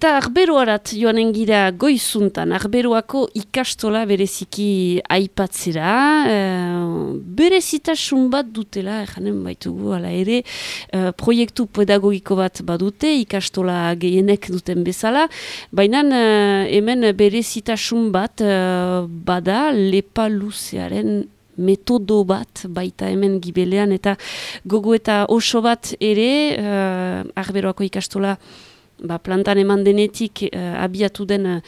Eta arberoarat joanen gira goizuntan, arberoako ikastola bereziki aipatzera, e, berezitasun bat dutela, janen baitugu, ala ere, e, proiektu pedagogiko bat badute, ikastola gehienek duten bezala, baina e, hemen berezitasun bat e, bada lepa luzearen metodo bat baita hemen gibelean. Eta gogo eta oso bat ere uh, arberoako ikastola ba, plantan eman denetik uh, abiatu den uh,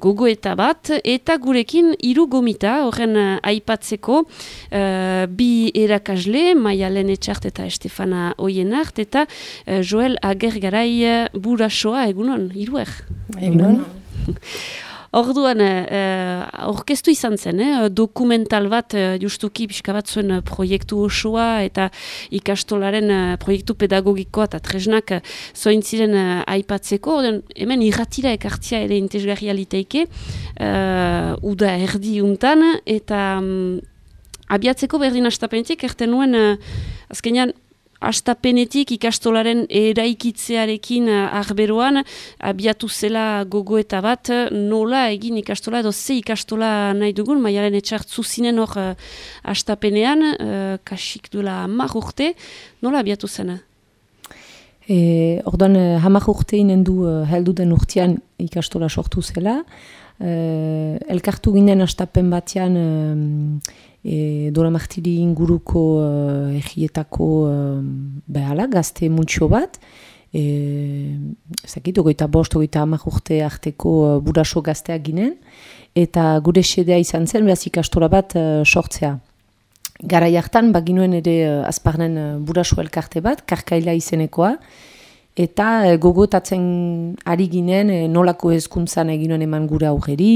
gogo eta bat, eta gurekin hiru gomita, horren uh, aipatzeko, uh, bi erakasle, Maia Lenetxart eta Estefana Oienart, eta uh, Joel Agergarai burasoa, egunon, hiruer? Egunon. Orduan, uh, orkestu izan zen, eh? dokumental bat, uh, justuki pixka bat zuen proiektu osoa eta ikastolaren proiektu pedagogikoa eta tresnak zoin ziren aipatzeko. Orduan, hemen irratira ekartzia ere intezgarria liteike, uh, uda erdi untan, eta um, abiatzeko berdin astapenetik, erten nuen, uh, azkenean, astapenetik ikastolaren eraikitzearekin eh, arberoan abiatu zela gogo eta bat nola egin ikastola edo ze ikastola nahi dugun maialen etxartzu zinen hor uh, astapenean uh, kasik duela hamar urte nola abiatu zena? E, orduan hamar urte inen du uh, heldu den urtean ikastola sortu zela uh, elkartu ginen astapen batean e, Dora Martiri inguruko uh, egietako uh, behala, gazte multxo bat, e, zakit, ogoita bost, ogoita amak urte arteko uh, buraso gazteak ginen, eta gure sedea izan zen, behaz ikastora bat uh, sortzea. Gara jartan, baginuen ere uh, azparnen uh, buraso elkarte bat, karkaila izenekoa, eta uh, gogotatzen ari ginen, nolako ezkuntzan eginuen eman gure aurreri,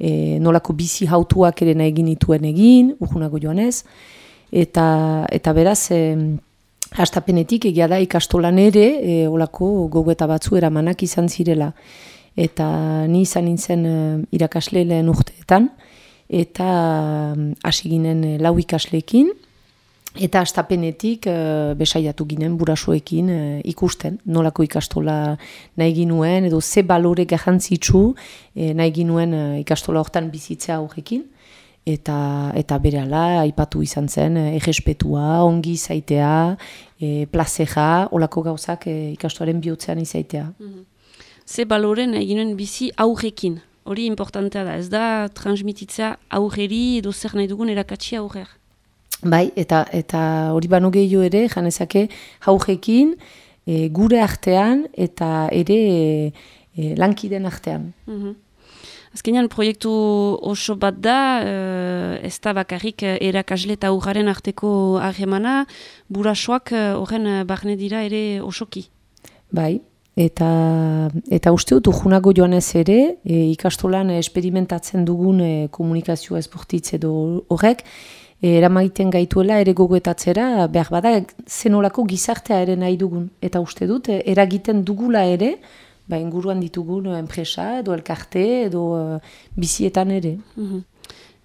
e, nolako bizi hautuak ere egin egin, urgunago joanez, eta, eta beraz, e, hastapenetik egia da ikastolan ere, e, olako gogeta batzu eramanak izan zirela. Eta ni izan nintzen e, irakasle lehen urteetan, eta hasi ginen e, lau ikasleekin, Eta astapenetik uh, besaiatu ginen burasoekin uh, ikusten, nolako ikastola nahi ginuen, edo ze balore garrantzitsu eh, nahi ginuen uh, ikastola hortan bizitzea horrekin. Eta, eta bere ala, aipatu izan zen, egespetua, ongi zaitea, e, plazeja, olako gauzak e, ikastoaren bihotzean izaitea. Mm Ze balore nahi ginuen bizi aurrekin, hori importantea da, ez da transmititzea aurreri edo zer nahi dugun erakatsi aurrer. Bai, eta eta hori bano gehiago ere, janezake, jaujekin, e, gure artean eta ere e, lankiden artean. Mm Azkenean proiektu oso bat da, e, ez da bakarrik erakasle eta urraren arteko ahemana, burasoak horren barne dira ere osoki. Bai, eta, eta uste dut ujunago joan ez ere, e, ikastolan esperimentatzen dugun e, komunikazioa esportitze edo horrek, eramaiten gaituela ere gogoetatzera, behar bada zenolako gizartea ere nahi dugun. Eta uste dut, eragiten dugula ere, ba, inguruan ditugun enpresa edo elkarte edo uh, bizietan ere. Mm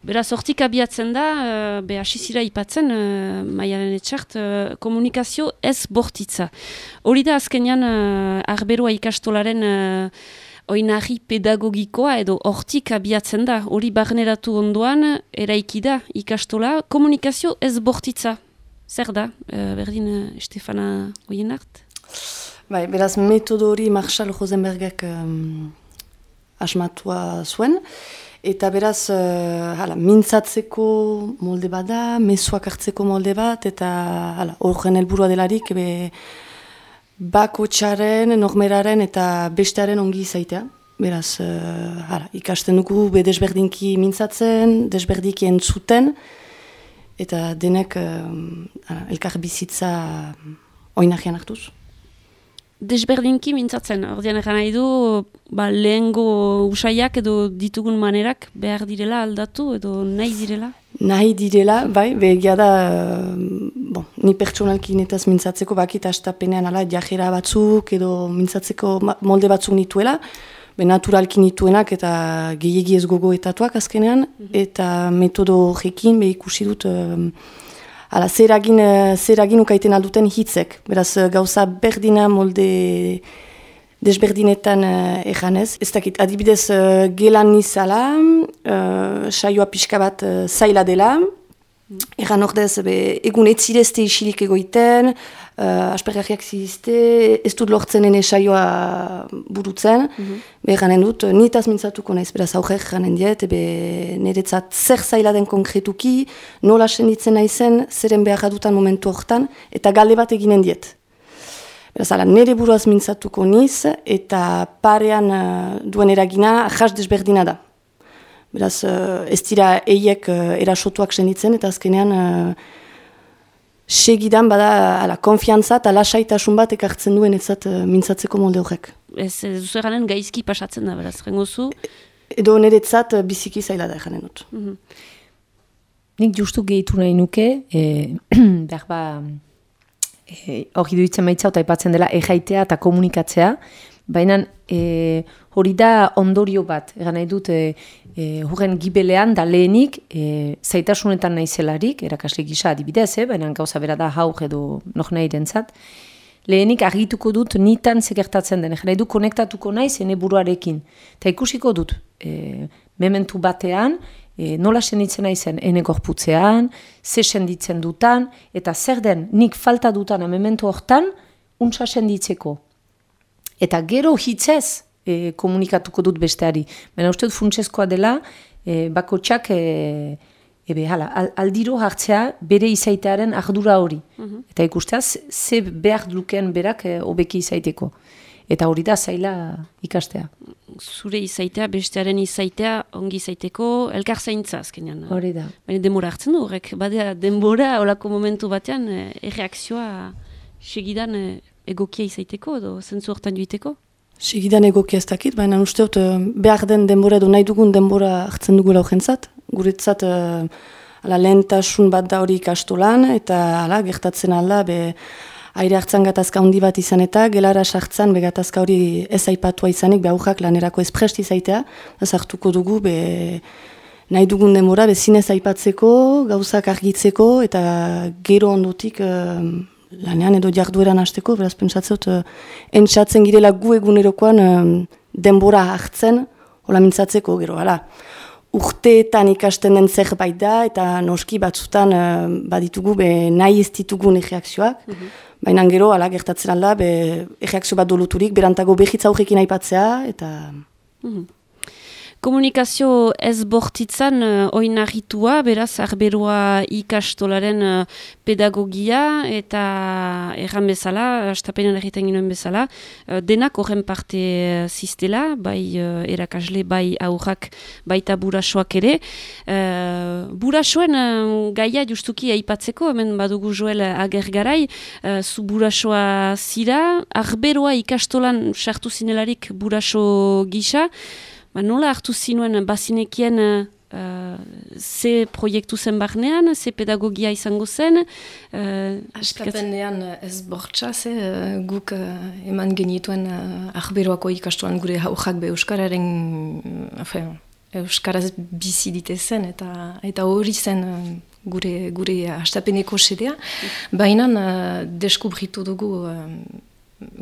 Beraz, hortik abiatzen da, uh, be asizira ipatzen, uh, maialen etxart, uh, komunikazio ez bortitza. Hori da azkenean, uh, arberoa ikastolaren oinarri pedagogikoa edo hortik abiatzen da, hori barneratu ondoan, eraiki da ikastola, komunikazio ez bortitza. Zer da, uh, berdin Estefana Oienart? Bai, beraz, metodo hori Marshall Rosenbergak um, asmatua zuen, eta beraz, uh, hala, mintzatzeko molde bat da, mesuak hartzeko molde bat, eta horren helburua delarik, be, bako txaren, normeraren eta bestearen ongi izaitea. Beraz, uh, ikasten dugu be desberdinki mintzatzen, desberdiki entzuten, eta denek uh, elkar bizitza oinahian hartuz. Desberdinki mintzatzen, ordean egan nahi du, ba, lehengo usaiak edo ditugun manerak behar direla aldatu edo nahi direla? Nahi direla, bai, begia da, bon, ni pertsonalki netaz mintzatzeko bakit astapenean ala jajera batzuk edo mintzatzeko molde batzuk nituela, be naturalki nituenak eta gehiagi ez gogoetatuak azkenean, mhm. eta metodo horrekin be ikusi dut um, ala, zeragin, zeragin ukaiten alduten hitzek. Beraz, gauza berdina molde desberdinetan uh, eganez. Ez dakit, adibidez uh, gelan nizala, uh, saioa pixka bat uh, zaila dela, Egan ordez, be, egun etzirezte isilik egoiten, uh, aspergarriak zizte, ez dut lortzenen esaioa burutzen. Mm -hmm. Be, dut, nitaz mintzatuko naiz, beraz aurre ganen diet, be, niretzat zer zaila den konkretuki, nola senditzen naizen, zeren behar dutan momentu hortan, eta galde bat eginen diet. Beraz, ala, nire buruaz mintzatuko niz, eta parean uh, duen eragina, ahas desberdina da. Beraz, uh, ez dira eiek uh, erasotuak senditzen, eta azkenean uh, segidan bada ala, konfiantza eta lasaitasun bat ekartzen duen ezat uh, mintzatzeko molde horrek. Ez, ez duzu eganen gaizki pasatzen da, beraz, rengozu? Edo nire uh, biziki zaila da eganen dut. Mm Nik justu gehitu nahi nuke, e, behar ba, hori e, duitzen maitza eta ipatzen dela ejaitea eta komunikatzea, baina e, hori da ondorio bat, egan nahi dut, e, e, hurren gibelean da lehenik e, zaitasunetan naizelarik, erakasle gisa adibidez, eh, baina gauza bera da hauk edo nok nahi dentzat, lehenik argituko dut nitan zekertatzen den, nahi du konektatuko naiz ene buruarekin. Eta ikusiko dut, e, mementu batean, e, nola senditzen naizen ene gorputzean, ze senditzen dutan, eta zer den nik falta dutan mementu hortan, untsa senditzeko. Eta gero hitzez, e, komunikatuko dut besteari. Baina uste dut funtsezkoa dela, e, bako txak, e, ebe, hala, aldiro hartzea bere izaitearen ardura hori. Mhm. Eta ikusteaz, ze behar duken berak e, obeki izaiteko. Eta hori da zaila ikastea. Zure izaitea, bestearen izaitea, ongi izaiteko, elkar zaintza azkenean. Hori da. Baina denbora hartzen du, horrek, badea denbora, olako momentu batean, e, erreakzioa segidan e, egokia izaiteko, edo zentzu hortan joiteko? Sigidan egoki ez dakit, baina uste dut eh, behar den denbora edo nahi dugun denbora hartzen dugu laukentzat. Guretzat uh, lehentasun bat da hori ikastolan eta ala, gertatzen alda be, aire hartzen gatazka handi bat izan eta gelara sartzen be gatazka hori ez aipatua izanik be aurrak lanerako ez presti zaitea. Ez dugu be, nahi dugun denbora be zinez aipatzeko, gauzak argitzeko eta gero ondotik... Uh, lanean edo jardueran hasteko, beraz pentsatzot, uh, entzatzen girela gu egunerokoan denbora hartzen, hola mintzatzeko, gero, hala. Urteetan ikasten den zerbait da, eta noski batzutan uh, baditugu be nahi ez ditugun egeakzioak, mm baina gero, hala, gertatzen alda, be egeakzio bat doluturik, berantago behitza horrekin aipatzea, eta... Mhm komunikazio ez bortitzan uh, oinarritua, beraz, arberoa ikastolaren uh, pedagogia eta erran bezala, astapenean erriten ginoen bezala, uh, denak horren parte uh, ziztela, bai uh, erakasle, bai aurrak, baita burasoak ere. Uh, burasoen uh, gaia justuki aipatzeko, hemen badugu joel agergarai, uh, zu burasoa zira, arberoa ikastolan sartu zinelarik buraso gisa, Ba, nola hartu zinuen bazinekien uh, ze proiektu zen barnean, ze pedagogia izango zen? Uh, Astapenean ez bortxa, ze guk uh, eman genituen uh, ahberoako ikastuan gure haujak be Euskararen, uh, Euskaraz bizi ditezen eta eta hori zen gure, gure astapeneko sedea. Baina uh, deskubritu dugu uh,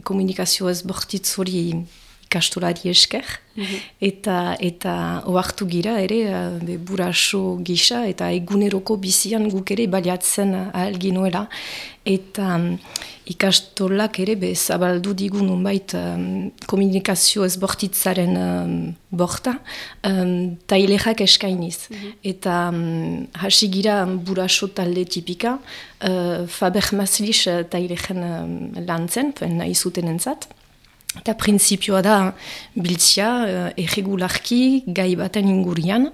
komunikazio ez bortitz hori ikastolari esker, mhm. eta eta oartu gira ere, uh, be, buraso gisa, eta eguneroko bizian guk ere baliatzen ahal ginoela, eta um, ikastolak ere be, zabaldu digun unbait um, komunikazio ez bortitzaren um, borta, um, ta eskainiz. Mhm. Eta um, hasi gira buraso talde tipika, uh, Faber Maslis tailexen um, lantzen, nahi zuten entzat, Eta prinsipioa da biltzia, uh, erregularki, gai baten ingurian.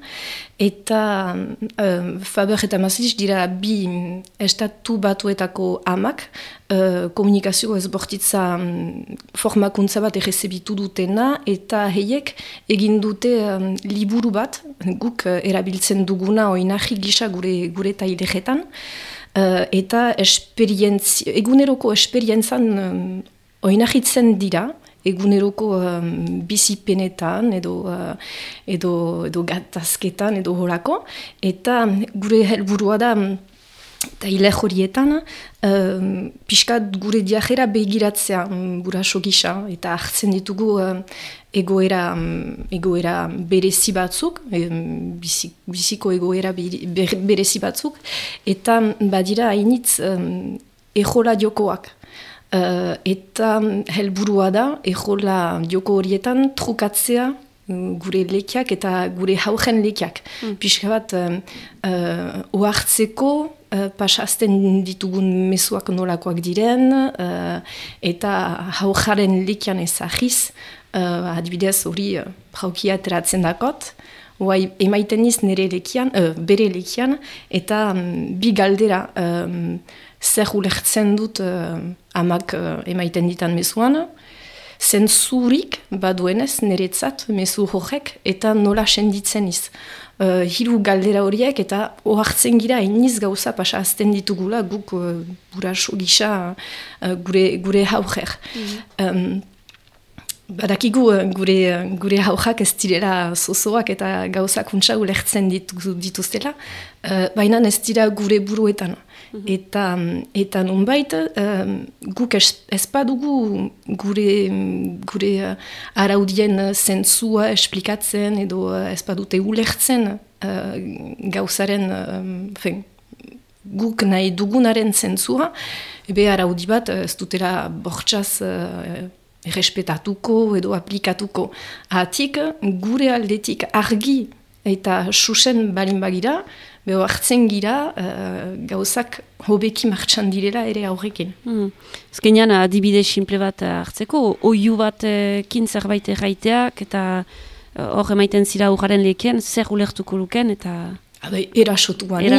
Eta uh, Faber eta Masliz dira bi estatu batuetako amak, uh, komunikazio ez bortitza um, formakuntza bat errezebitu dutena, eta heiek egin dute um, liburu bat, guk erabiltzen duguna oinahi gisa gure, gure taileretan, uh, eta eguneroko esperientzan um, oinahitzen dira, eguneroko um, bizipenetan edo, uh, edo, edo gatazketan edo horako. Eta gure helburua da eta hile horietan, uh, pixkat gure diajera begiratzea um, buraso gisa, eta hartzen ditugu uh, egoera, um, egoera berezi batzuk, um, biziko egoera berezi batzuk, eta badira hainitz um, ejola jokoak. Uh, eta helburua da, ejola joko horietan trukatzea gure lekiak eta gure haugen lekiak. Mm. Piska bat, uh, oartzeko uh, pasazten ditugun mesuak nolakoak diren, uh, eta haujaren lekian ezagiz, uh, adibidez hori uh, braukia ateratzen dakot, Oai, emaiten niz nire lekian, uh, bere lekian, eta um, bi galdera um, zer ulertzen dut uh, amak uh, emaiten ditan mesuan, zentzurik baduenez niretzat mezu horrek eta nola senditzen iz. Uh, hiru galdera horiek eta ohartzen gira iniz gauza pasa azten ditugula guk uh, buraso gisa uh, gure, gure haujer. Mm Badakigu gure, gure haujak ez direla zozoak eta gauzak untsa ulertzen dituztela, uh, baina ez dira gure buruetan. Eta, eta nunbait, um, guk ez badugu gure, gure uh, araudien zentzua esplikatzen edo uh, ez badute ulertzen uh, gauzaren, um, guk nahi dugunaren zentzua, ebe araudi bat ez dutela bortxaz uh, errespetatuko edo aplikatuko. Atik, gure aldetik argi eta susen balin bagira, beho hartzen gira uh, gauzak hobeki martxan direla ere aurrekin. Hmm. Ezkenean adibide simple bat hartzeko, oiu bat kin zerbait erraiteak eta eh, hor uh, emaiten zira urraren leken, zer ulertuko luken eta... Abai, erasotu guaniz,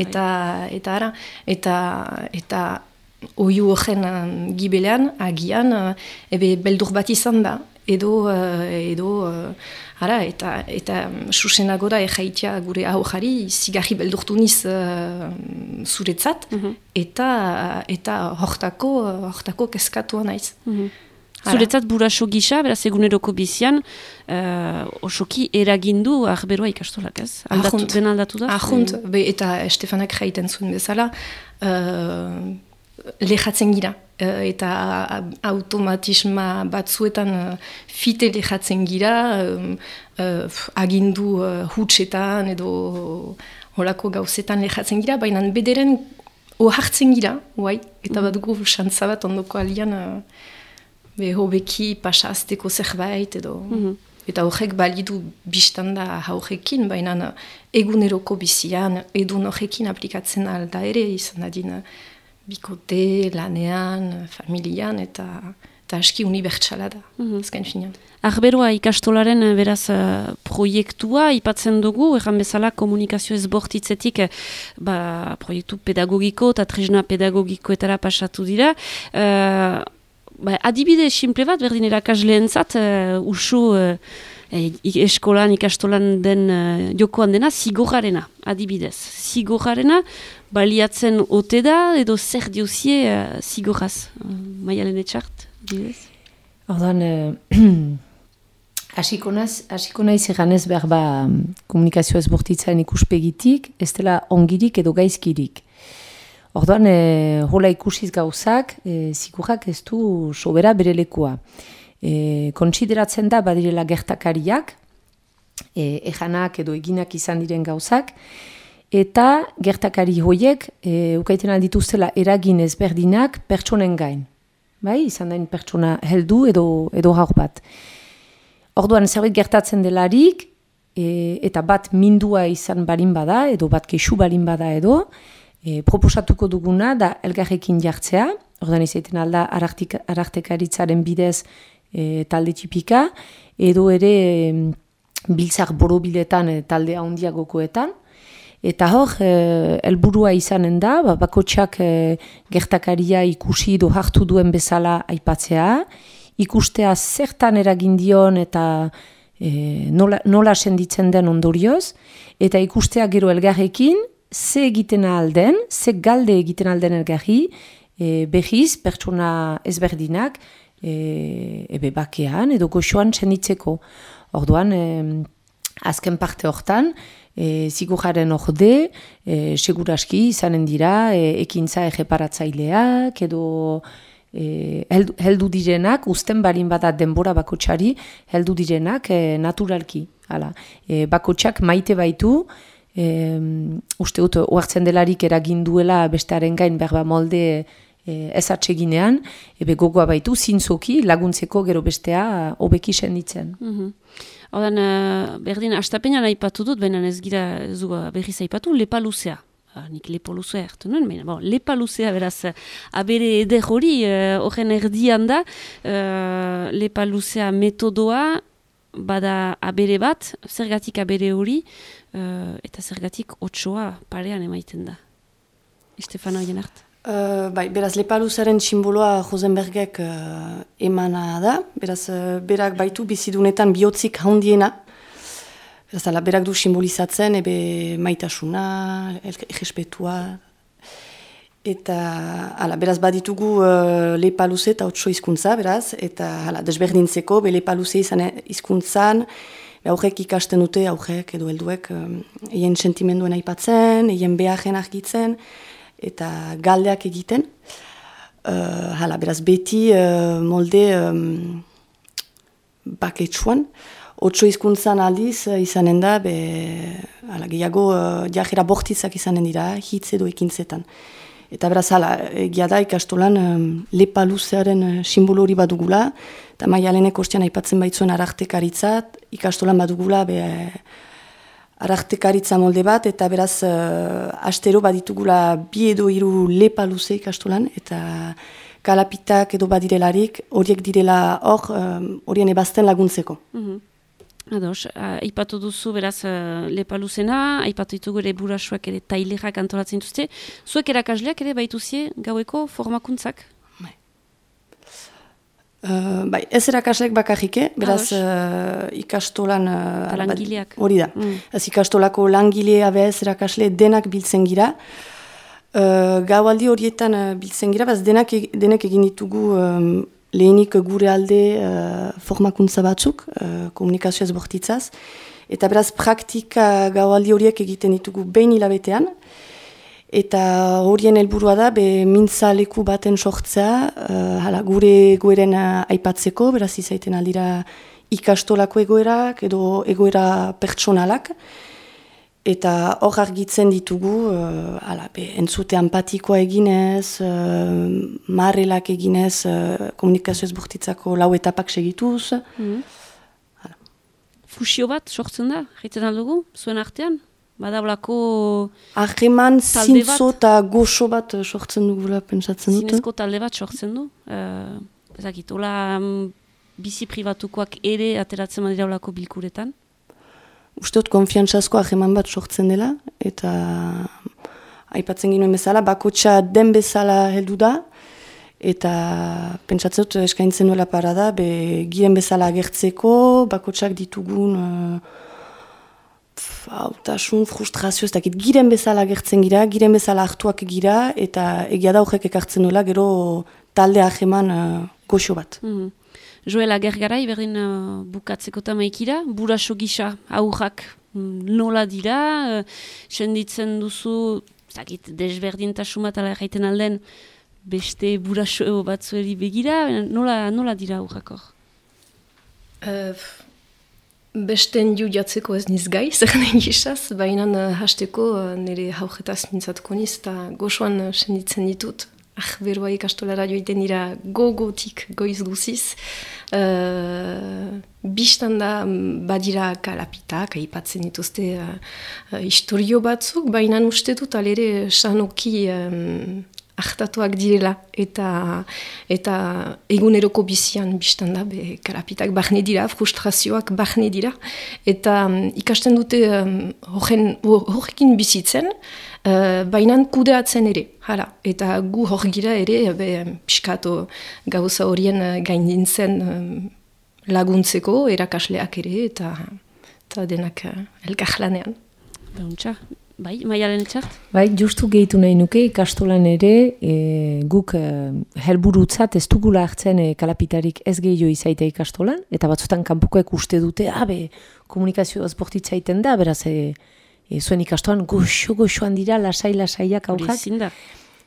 eta, eta, ara, eta, eta oiu horren uh, gibelean, agian, uh, ebe beldur bat izan da, edo, uh, edo Ara, eta, eta susenago da erraitea gure aujari zigarri beldurtu niz uh, zuretzat, mhm. eta, eta hortako, hortako keskatua naiz. Mm -hmm. Zuretzat buraso gisa, beraz eguneroko bizian, uh, osoki eragindu arberoa ikastolak ez? Aldatu, den aldatu da? Ahunt, eta Estefanak jaiten zuen bezala, uh, lehatzen gira. Uh, eta automatisma batzuetan uh, fite lehatzen gira, uh, agindu uh, hutsetan edo holako gauzetan lehatzen gira, baina bederen ohartzen gira, uai, eta mm. badugu xantza bat ondoko alian uh, beho beki pasazteko zerbait edo... Mm Eta horrek balidu biztan da haurekin, baina eguneroko bizian, edun horrekin aplikatzen alda ere izan adina bikote, lanean, familian, eta, eta aski unibertsala da, mm -hmm. Arberoa ikastolaren eh, beraz uh, proiektua ipatzen dugu, erran bezala komunikazio ezbortitzetik uh, ba, proiektu pedagogiko eta trizna pedagogikoetara pasatu dira. Uh, ba, adibide simple bat, berdin erakasleen zat, uh, usu uh, eskolan, ikastolan den uh, jokoan dena, zigorarena, adibidez. Zigorarena, baliatzen ote da, edo zer diuzie uh, zigoraz, uh, maialen etxart, dibidez? Ordan, uh, hasiko naiz eganez behar ba komunikazio ez bortitzen ikuspegitik, ez dela ongirik edo gaizkirik. Orduan, e, hola ikusiz gauzak, e, zikurak ez du sobera bere lekua. E, kontsideratzen da badirela gertakariak, e, ejanak edo eginak izan diren gauzak, eta gertakari hoiek e, ukaiten aldituztela eragin ezberdinak pertsonen gain. Bai, izan dain pertsona heldu edo, edo haur bat. Orduan zerbait gertatzen delarik, e, eta bat mindua izan barin bada, edo bat kesu barin bada edo, e, proposatuko duguna da elgarrekin jartzea, izaiten alda arartekaritzaren bidez e, talde txipika, edo ere e, biltzak borobiletan e, talde handiagokoetan, Eta hor, eh, helburua izanen da, ba, bakotxak eh, gertakaria ikusi do hartu duen bezala aipatzea, ikustea zertan eragindion eta eh, nola, nola senditzen den ondorioz, eta ikustea gero elgarrekin, ze egiten alden, ze galde egiten alden elgarri, eh, behiz, pertsona ezberdinak, eh, ebe bakean, edo goxoan senditzeko. Orduan, eh, azken parte hortan, e, zigujaren orde, e, seguraski izanen dira, e, ekintza egeparatzaileak, edo e, heldu, heldu direnak, usten barin bada denbora bakotxari, heldu direnak e, naturalki. Hala. E, bakotxak maite baitu, e, uste dut, oartzen delarik eragin duela bestearen gain berba molde e, ez atseginean, ebe gogoa baitu, zintzoki laguntzeko gero bestea hobeki senditzen. Mm -hmm. Odan, uh, berdin, astapenean aipatu dut, baina ez gira zu berriz aipatu, lepa luzea. Uh, nik lepo luzea ertu nuen, baina bon, lepa luzea beraz, abere eder hori, horren uh, erdian da, uh, lepa luzea metodoa, bada abere bat, zergatik abere hori, uh, eta zergatik otsoa parean emaiten da. Estefano Jenart. Uh, bai, beraz, lepaluzaren simboloa Rosenbergek uh, emana da. Beraz, uh, berak baitu bizidunetan bihotzik handiena. Beraz, ala, berak du simbolizatzen, ebe maitasuna, egespetua. Eta, ala, beraz, baditugu uh, lepaluze eta otso izkuntza, beraz. Eta, ala, desberdintzeko, be lepaluze izan izkuntzan, aurrek ikasten dute, aurrek edo helduek, eien sentimenduen aipatzen, eien behajen argitzen, eta galdeak egiten. Uh, hala, beraz, beti uh, molde um, baketsuan. Otso izkuntzan aldiz uh, izanen da, be, hala, gehiago uh, diajera bortitzak izanen dira, hitz edo ekintzetan. Eta beraz, hala, egia da ikastolan um, lepa luzearen uh, simbolo hori badugula, eta maialenek ostian aipatzen baitzuen arartekaritzat, ikastolan badugula, be, arartekaritza molde bat, eta beraz, uh, astero baditugula bi edo hiru lepa luze ikastolan, eta kalapitak edo badirelarik, horiek direla hor, horien um, ebazten laguntzeko. -hmm. Ados, aipatu duzu beraz uh, lepa luzena, aipatu ditugu ere burasuak ere tailerak antolatzen duzte. Zuek erakasleak ere baituzie gaueko formakuntzak? Uh, bai, ez erakaslek bakarrike, beraz uh, ikastolan... Uh, langileak. Hori da. Mm. Ez ikastolako langilea bez erakasle denak biltzen gira. Uh, gaualdi horietan uh, biltzen gira, beraz denak, e, denak egin ditugu um, lehenik gure alde uh, formakuntza batzuk, uh, komunikazioaz bortitzaz. Eta beraz praktika gaualdi horiek egiten ditugu behin hilabetean. Eta horien helburua da, be mintza leku baten sortzea, uh, hala, gure egoeren aipatzeko, beraz izaiten aldira ikastolako egoerak edo egoera pertsonalak. Eta hor argitzen ditugu, uh, hala, be, entzute empatikoa eginez, uh, marrelak eginez, uh, komunikazioez burtitzako lau etapak segituz. Mm Fusio bat sortzen da, jaiten aldugu, zuen artean? Badablako... Ahreman zintzo eta goxo bat eh, sortzen dugula, pentsatzen dut. Zinezko talde bat sortzen du. Uh, ezakit, hola um, bizi privatukoak ere ateratzen badira olako bilkuretan? Uste dut, konfiantzazko ahreman bat sortzen dela, eta aipatzen ginoen bezala, bakotxa den bezala heldu da, eta pentsatzen dut eskaintzen duela parada, be giren bezala agertzeko, bakotxak ditugun... Uh, hautasun, frustrazio, ez dakit, giren bezala gertzen gira, giren bezala hartuak gira, eta egia da horrek ekartzen duela, gero talde aheman uh, goxo bat. Mm -hmm. Joela Gergarai, berdin uh, bukatzeko tamaikira, buraso gisa aurrak mm, nola dira, uh, senditzen duzu, ez dakit, desberdintasumat ala erraiten alden, beste buraso batzueli begira, nola, nola dira aurrak hor? Uh, Besten ju jatzeko ez niz gai, zer nahi gisaz, baina hasteko uh, nire haujetaz nintzatuko niz, eta goxoan uh, senditzen ditut. Ah, berua ikastolara joiten dira gogotik goiz guziz. Uh, Bistan da mm, badira kalapitak, aipatzen dituzte uh, uh, historio batzuk, baina uste dut alere sanoki um, ahtatuak direla eta eta eguneroko bizian biztan da be karapitak barne dira, frustrazioak barne dira. Eta um, ikasten dute um, horrekin bizitzen uh, bainan kudeatzen ere, hala, eta gu hor gira ere be, piskato gauza horien uh, gaindintzen um, laguntzeko erakasleak ere eta, eta denak uh, elkarlanean. Beuntza, Bai, maialen etxart? Bai, justu gehitu nahi nuke ikastolan ere e, guk e, helburutzat ez dugula hartzen e, kalapitarik ez gehiago izaita ikastolan, eta batzutan kanpukoek uste dute, abe, komunikazio ezbortitzaiten da, beraz, e, e, zuen ikastolan goxo-goxoan dira, lasai-lasaiak aukak.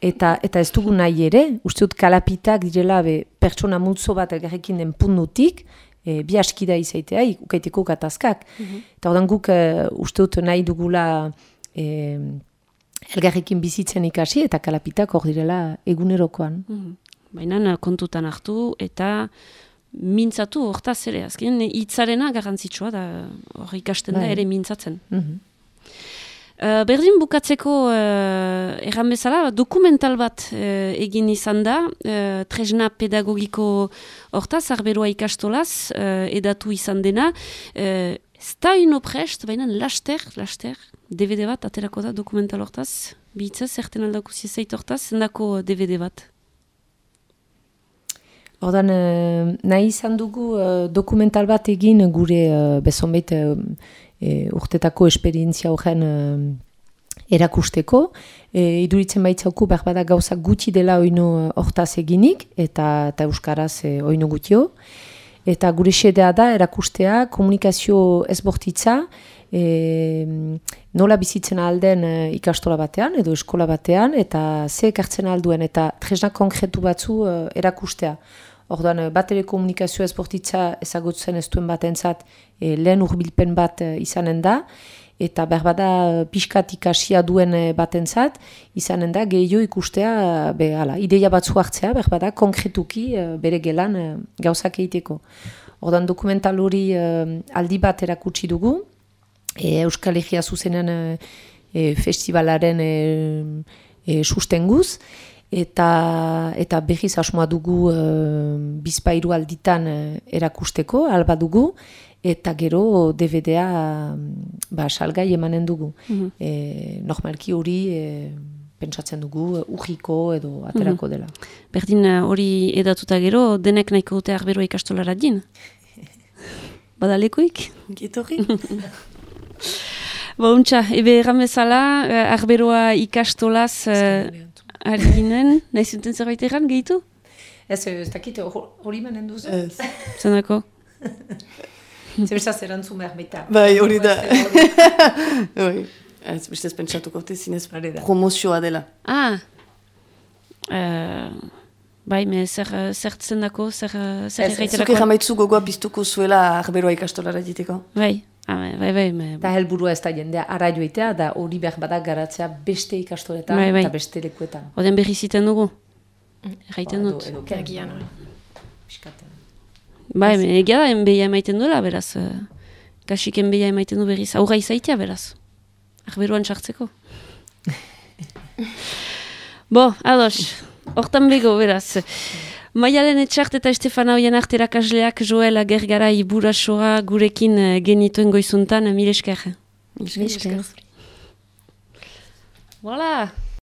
Eta, eta ez dugu nahi ere, uste dut kalapitak direla be, pertsona multzo bat elgarrekin den pundutik, e, bi askida izaitea, ukaiteko gatazkak. Mm Eta odan guk e, uste dut nahi dugula e, elgarrekin bizitzen ikasi eta kalapitak hor direla egunerokoan. Mm Baina kontutan hartu eta mintzatu hortaz ere, azken hitzarena garrantzitsua da hor ikasten da bai. ere mintzatzen. Mm berdin bukatzeko uh, erran bezala, dokumental bat uh, egin izan da, uh, tresna pedagogiko hortaz, arberoa ikastolaz, uh, edatu izan dena, uh, ez da ino prest, baina laster, laster, DVD bat, aterako da dokumental hortaz, bitza, zerten aldako zizait hortaz, zendako DVD bat? Ordan, uh, nahi izan dugu uh, dokumental bat egin gure uh, bezonbait uh, urtetako esperientzia horren uh, erakusteko. E, iduritzen baitzauku behar bada gauzak gutxi dela oino hortaz eginik eta, eta euskaraz e, oino gutio. Eta gure xedea da erakustea komunikazio ezbortitza e, nola bizitzen alden e, ikastola batean edo eskola batean eta ze ekartzen alduen eta tresna konkretu batzu e, erakustea. Orduan, e, bat ere komunikazio ezbortitza ezagutzen ez duen batentzat e, lehen urbilpen bat izanen da eta berbada pixkat ikasia duen batentzat izanen da gehiago ikustea be, ala, ideia batzu hartzea berbada konkretuki bere gelan gauzak egiteko. Ordan dokumental hori aldi bat erakutsi dugu, e, Euskal Egia zuzenean e, festivalaren e, e, sustenguz, eta, eta behiz asmoa dugu e, bizpairu alditan erakusteko, alba dugu, eta gero DVD-a ba, salgai emanen dugu. Mm normalki hori e, pentsatzen dugu urriko edo aterako mhm. dela. Berdin hori edatuta gero, denek nahiko dute arbero ikastolara din? Badalekoik? Gitorri? Bauntza, ebe erramezala, uh, arberoa ikastolaz uh, ari ginen, nahi zuten zerbait erran, gehitu? Ez, ez dakit, hori manen duzu? Ez. Zenako? Zerbezaz erantzun behar baita. Bai, hori da. Hori. Ez, beste ez pentsatuko, zinez promozioa dela. Ah. Uh, bai, me zer, zertzen dako, zer, zer erraiterako? Zuke jamaitzu gogoa piztuko zuela arberoa ikastolara diteko? Bai. Ah, bai, bai, bai, bai. Eta helburua ez da jendea ara joitea, da hori behar badak garatzea beste ikastoretan bai, bai. eta beste lekuetan. Oden berri ziten dugu? Erraiten dut? Edo, kergian hori. Bai, egia da, enbeia emaiten duela, beraz. Kasik enbeia emaiten du berriz. Aurra izaitia, beraz. Arberuan txartzeko. Bo, ados. Hortan bego, beraz. Maialen etxart eta Estefana hoien arterakasleak Joel Agergara iburasoa gurekin uh, genituen goizuntan, mil esker. Mil esker. Voilà.